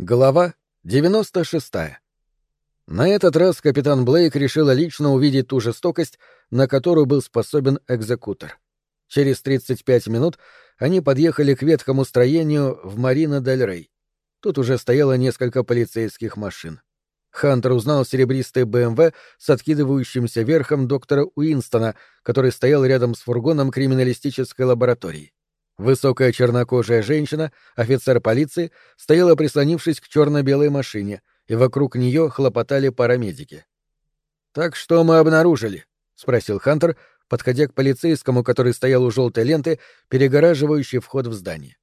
Глава 96. На этот раз капитан Блейк решила лично увидеть ту жестокость, на которую был способен экзекутор. Через 35 минут они подъехали к ветхому строению в Марина Дель Рей. Тут уже стояло несколько полицейских машин. Хантер узнал серебристый БМВ с откидывающимся верхом доктора Уинстона, который стоял рядом с фургоном криминалистической лаборатории. Высокая чернокожая женщина, офицер полиции, стояла прислонившись к черно-белой машине, и вокруг нее хлопотали парамедики. «Так что мы обнаружили?» — спросил Хантер, подходя к полицейскому, который стоял у желтой ленты, перегораживающей вход в здание.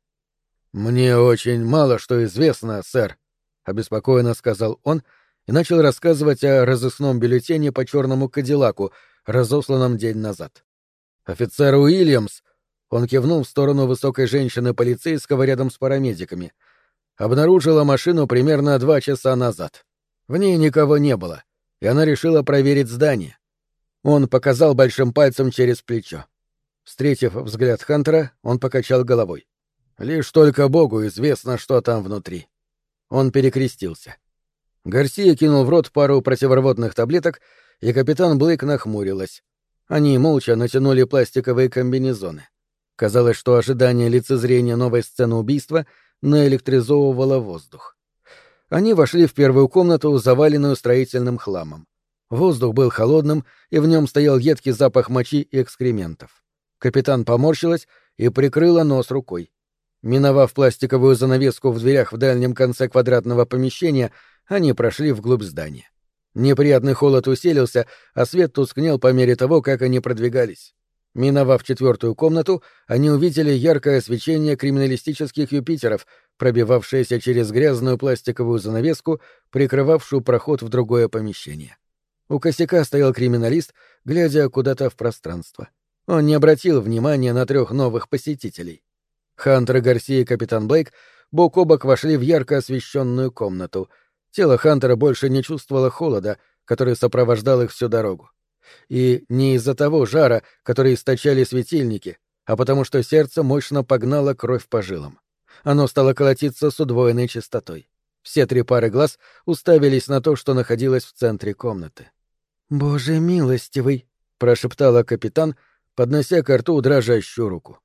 «Мне очень мало что известно, сэр», — обеспокоенно сказал он и начал рассказывать о разыскном бюллетене по черному кадиллаку, разосланном день назад. Офицер Уильямс он кивнул в сторону высокой женщины-полицейского рядом с парамедиками. Обнаружила машину примерно два часа назад. В ней никого не было, и она решила проверить здание. Он показал большим пальцем через плечо. Встретив взгляд Хантера, он покачал головой. Лишь только Богу известно, что там внутри. Он перекрестился. Гарсия кинул в рот пару противорвотных таблеток, и капитан Блейк нахмурилась. Они молча натянули пластиковые комбинезоны. Казалось, что ожидание лицезрения новой сцены убийства наэлектризовывало воздух. Они вошли в первую комнату, заваленную строительным хламом. Воздух был холодным, и в нем стоял едкий запах мочи и экскрементов. Капитан поморщилась и прикрыла нос рукой. Миновав пластиковую занавеску в дверях в дальнем конце квадратного помещения, они прошли вглубь здания. Неприятный холод усилился, а свет тускнел по мере того, как они продвигались. Миновав четвертую комнату, они увидели яркое свечение криминалистических Юпитеров, пробивавшееся через грязную пластиковую занавеску, прикрывавшую проход в другое помещение. У косяка стоял криминалист, глядя куда-то в пространство. Он не обратил внимания на трех новых посетителей. Хантер Гарси и капитан Блейк бок о бок вошли в ярко освещенную комнату. Тело Хантера больше не чувствовало холода, который сопровождал их всю дорогу. И не из-за того жара, который источали светильники, а потому что сердце мощно погнало кровь по жилам. Оно стало колотиться с удвоенной частотой. Все три пары глаз уставились на то, что находилось в центре комнаты. «Боже милостивый!» — прошептала капитан, поднося к рту дрожащую руку.